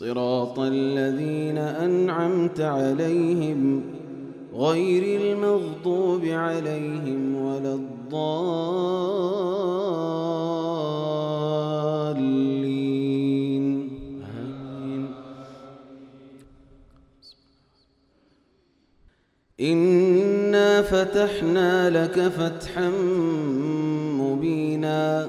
صراط الذين أنعمت عليهم غير المغضوب عليهم ولا الضالين. آمين. إنا فتحنا لك فتحا مبينا.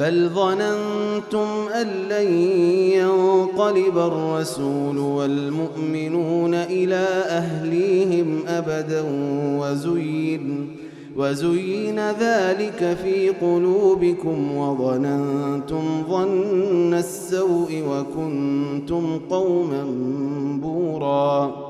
بل ظننتم أن لن ينقلب الرسول والمؤمنون إلى أهليهم أبدا وزين وزين ذلك في قلوبكم وظننتم ظن السوء وكنتم قوما بوراً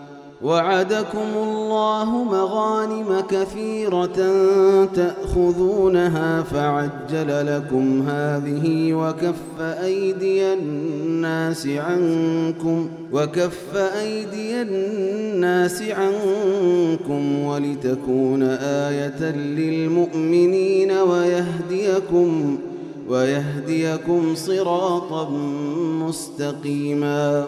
وعدكم الله مغانم كثيرة تأخذونها فعجل لكم هذه وكف أيدي الناس عنكم وكف أيدي الناس عنكم ولتكون آية للمؤمنين ويهديكم ويهديكم صراطا مستقيما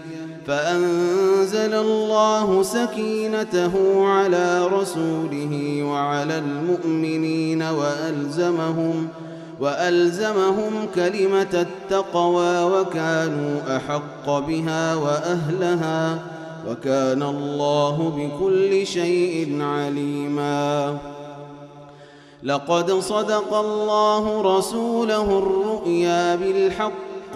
فأنزل الله سكينته على رسوله وعلى المؤمنين وألزمهم وألزمهم كلمة التقوى وكانوا أحق بها وأهلها وكان الله بكل شيء عليما. لقد صدق الله رسوله الرؤيا بالحق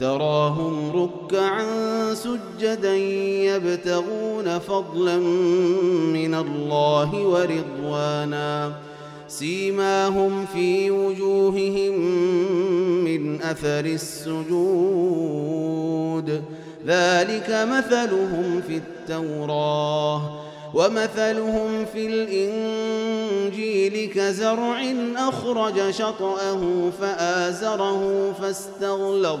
تراهم ركعا سجدا يبتغون فضلا من الله ورضوانا. سيماهم في وجوههم من أثر السجود. ذلك مثلهم في التوراة ومثلهم في الإنجيل كزرع أخرج شطأه فآزره فاستغلظ.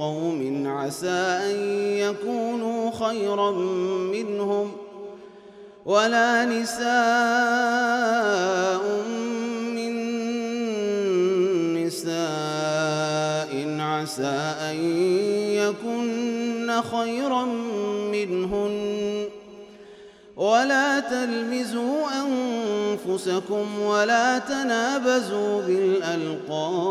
قوم عسى أن يكونوا خيرا منهم ولا نساء من نساء عسى أن يكن خيرا منهن ولا تلمزوا أنفسكم ولا تنابزوا بالألقاب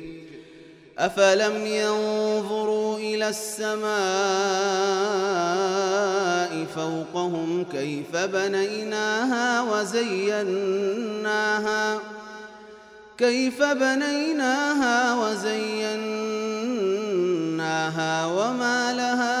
أفلم ينظروا إلى السماء فوقهم كيف بنيناها وزيناها كيف بنيناها وزيناها وما لها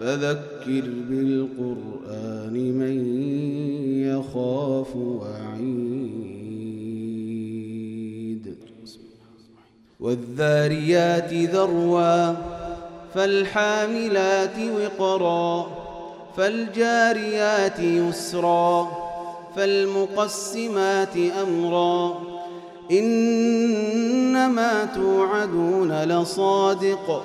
فذكر بالقرآن من يخاف وعيد والذاريات ذروا فالحاملات وقرا فالجاريات يسرا فالمقسمات أمرا. إنما توعدون لصادق.